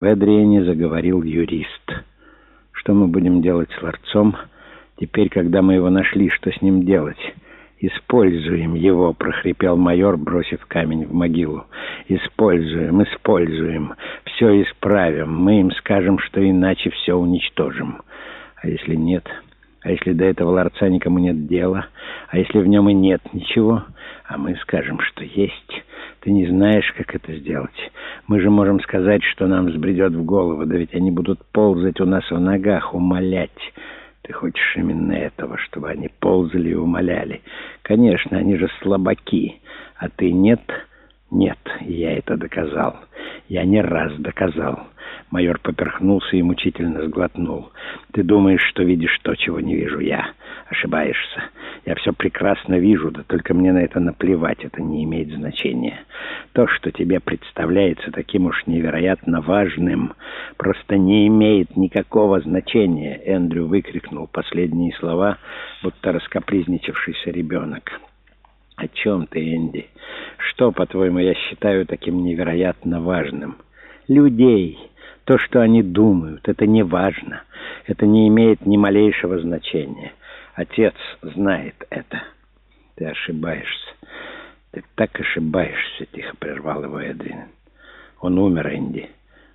В Эдриене заговорил юрист. «Что мы будем делать с ларцом? Теперь, когда мы его нашли, что с ним делать?» «Используем его», — прохрипел майор, бросив камень в могилу. «Используем, используем. Все исправим. Мы им скажем, что иначе все уничтожим. А если нет? А если до этого ларца никому нет дела? А если в нем и нет ничего? А мы скажем, что есть». Ты не знаешь, как это сделать. Мы же можем сказать, что нам взбредет в голову, да ведь они будут ползать у нас в ногах, умолять. Ты хочешь именно этого, чтобы они ползали и умоляли? Конечно, они же слабаки, а ты нет? Нет, я это доказал. Я не раз доказал. Майор поперхнулся и мучительно сглотнул. «Ты думаешь, что видишь то, чего не вижу я. Ошибаешься. Я все прекрасно вижу, да только мне на это наплевать, это не имеет значения. То, что тебе представляется таким уж невероятно важным, просто не имеет никакого значения», — Эндрю выкрикнул последние слова, будто раскопризничавшийся ребенок. «О чем ты, Энди? Что, по-твоему, я считаю таким невероятно важным?» «Людей!» То, что они думают, это не важно. Это не имеет ни малейшего значения. Отец знает это. Ты ошибаешься. Ты так ошибаешься, тихо прервал его Эдрин. Он умер, Энди.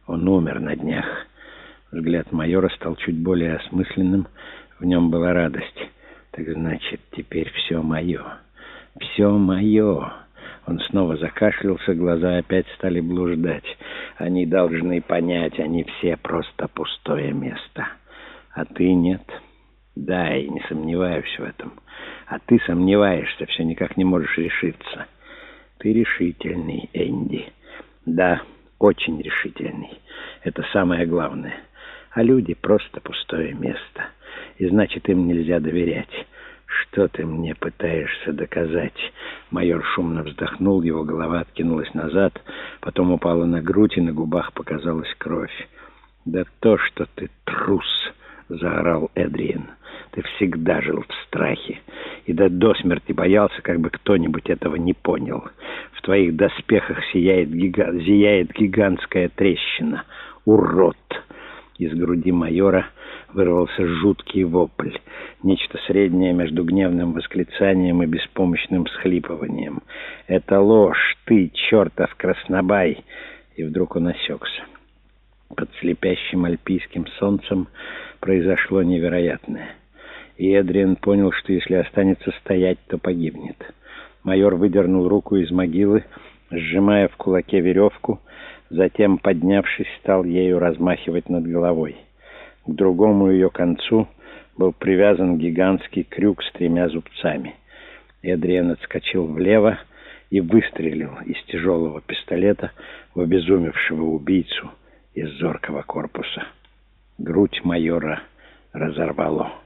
Он умер на днях. Взгляд майора стал чуть более осмысленным. В нем была радость. Так значит, теперь все мое. Все мое. Он снова закашлялся, глаза опять стали блуждать. Они должны понять, они все просто пустое место. А ты нет. Да, и не сомневаюсь в этом. А ты сомневаешься, все никак не можешь решиться. Ты решительный, Энди. Да, очень решительный. Это самое главное. А люди просто пустое место. И значит, им нельзя доверять. «Что ты мне пытаешься доказать?» Майор шумно вздохнул, его голова откинулась назад, потом упала на грудь, и на губах показалась кровь. «Да то, что ты трус!» — заорал Эдриен. «Ты всегда жил в страхе, и до до смерти боялся, как бы кто-нибудь этого не понял. В твоих доспехах сияет, гига... зияет гигантская трещина. Урод!» Из груди майора вырвался жуткий вопль, нечто среднее между гневным восклицанием и беспомощным всхлипыванием. «Это ложь! Ты, чертов краснобай!» И вдруг он осекся. Под слепящим альпийским солнцем произошло невероятное. И Эдриан понял, что если останется стоять, то погибнет. Майор выдернул руку из могилы, сжимая в кулаке веревку, затем, поднявшись, стал ею размахивать над головой. К другому ее концу был привязан гигантский крюк с тремя зубцами. Эдриан отскочил влево и выстрелил из тяжелого пистолета в обезумевшего убийцу из зоркого корпуса. Грудь майора разорвало.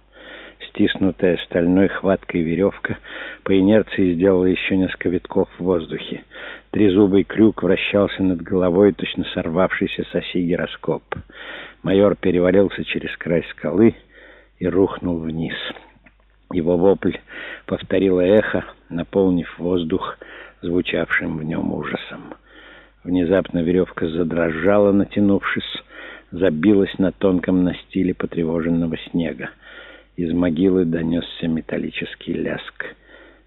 Стиснутая стальной хваткой веревка по инерции сделала еще несколько витков в воздухе. Трезубый крюк вращался над головой, точно сорвавшийся с оси гироскоп. Майор перевалился через край скалы и рухнул вниз. Его вопль повторило эхо, наполнив воздух звучавшим в нем ужасом. Внезапно веревка задрожала, натянувшись, забилась на тонком настиле потревоженного снега. Из могилы донесся металлический ляск.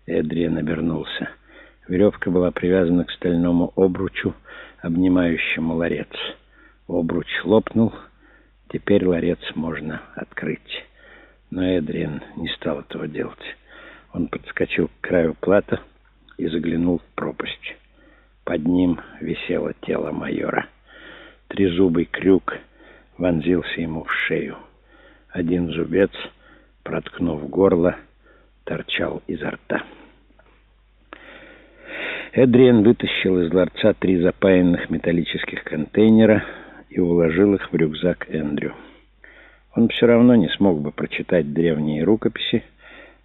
Эдриан обернулся. Веревка была привязана к стальному обручу, обнимающему ларец. Обруч лопнул — Теперь ларец можно открыть. Но Эдриан не стал этого делать. Он подскочил к краю плата и заглянул в пропасть. Под ним висело тело майора. Трезубый крюк вонзился ему в шею. Один зубец, проткнув горло, торчал изо рта. Эдриан вытащил из ларца три запаянных металлических контейнера — и уложил их в рюкзак Эндрю. Он все равно не смог бы прочитать древние рукописи,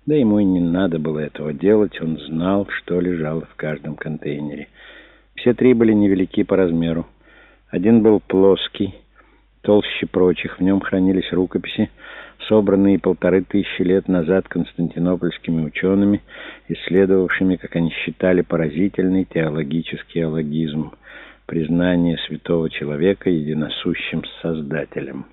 да ему и не надо было этого делать, он знал, что лежало в каждом контейнере. Все три были невелики по размеру. Один был плоский, толще прочих, в нем хранились рукописи, собранные полторы тысячи лет назад константинопольскими учеными, исследовавшими, как они считали, поразительный теологический алогизм — признание святого человека единосущим Создателем.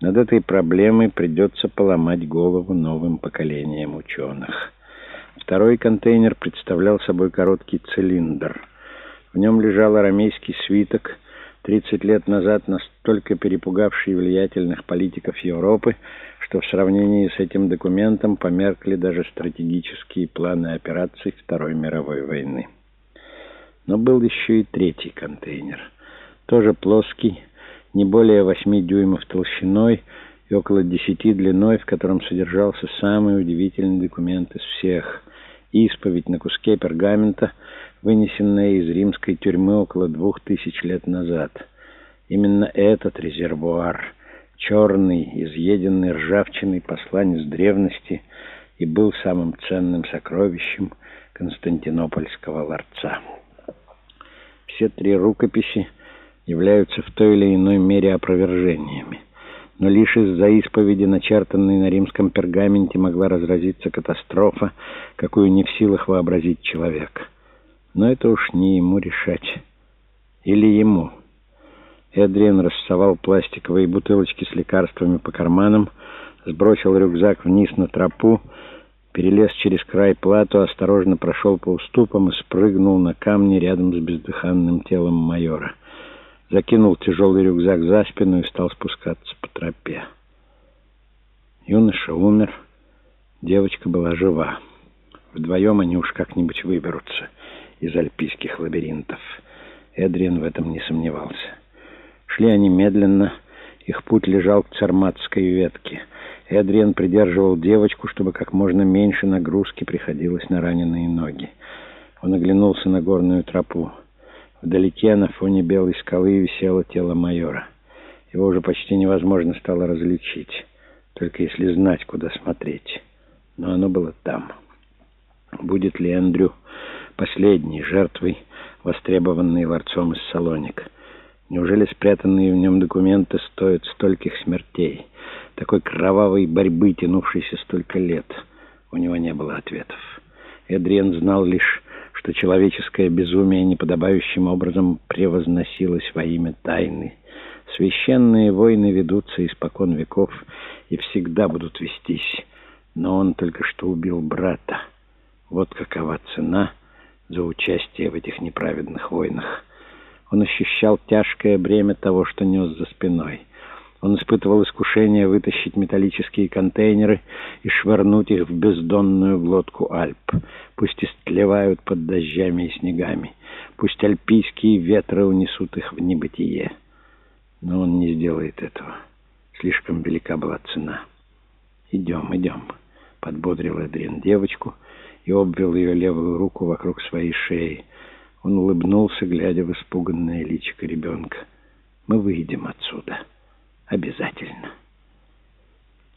Над этой проблемой придется поломать голову новым поколениям ученых. Второй контейнер представлял собой короткий цилиндр. В нем лежал арамейский свиток, 30 лет назад настолько перепугавший влиятельных политиков Европы, что в сравнении с этим документом померкли даже стратегические планы операций Второй мировой войны. Но был еще и третий контейнер, тоже плоский, не более 8 дюймов толщиной и около 10 длиной, в котором содержался самый удивительный документ из всех — исповедь на куске пергамента, вынесенная из римской тюрьмы около двух тысяч лет назад. Именно этот резервуар, черный, изъеденный ржавчиной посланец древности, и был самым ценным сокровищем Константинопольского ларца. Все три рукописи являются в той или иной мере опровержениями. Но лишь из-за исповеди, начертанной на римском пергаменте, могла разразиться катастрофа, какую не в силах вообразить человек. Но это уж не ему решать. Или ему. Эдриан рассовал пластиковые бутылочки с лекарствами по карманам, сбросил рюкзак вниз на тропу, перелез через край плату, осторожно прошел по уступам и спрыгнул на камни рядом с бездыханным телом майора закинул тяжелый рюкзак за спину и стал спускаться по тропе. Юноша умер, девочка была жива. Вдвоем они уж как-нибудь выберутся из альпийских лабиринтов. Эдриан в этом не сомневался. Шли они медленно, их путь лежал к царматской ветке. Эдриан придерживал девочку, чтобы как можно меньше нагрузки приходилось на раненые ноги. Он оглянулся на горную тропу. Вдалеке на фоне белой скалы висело тело майора. Его уже почти невозможно стало различить, только если знать, куда смотреть. Но оно было там. Будет ли Эндрю последней жертвой, востребованной ларцом из Салоник? Неужели спрятанные в нем документы стоят стольких смертей, такой кровавой борьбы, тянувшейся столько лет? У него не было ответов. Эдриен знал лишь, что человеческое безумие неподобающим образом превозносилось во имя тайны. Священные войны ведутся испокон веков и всегда будут вестись, но он только что убил брата. Вот какова цена за участие в этих неправедных войнах. Он ощущал тяжкое бремя того, что нес за спиной — он испытывал искушение вытащить металлические контейнеры и швырнуть их в бездонную глотку Альп. Пусть истлевают под дождями и снегами. Пусть альпийские ветры унесут их в небытие. Но он не сделает этого. Слишком велика была цена. «Идем, идем», — подбодрил Эдрин девочку и обвел ее левую руку вокруг своей шеи. Он улыбнулся, глядя в испуганное личико ребенка. «Мы выйдем отсюда». Обязательно.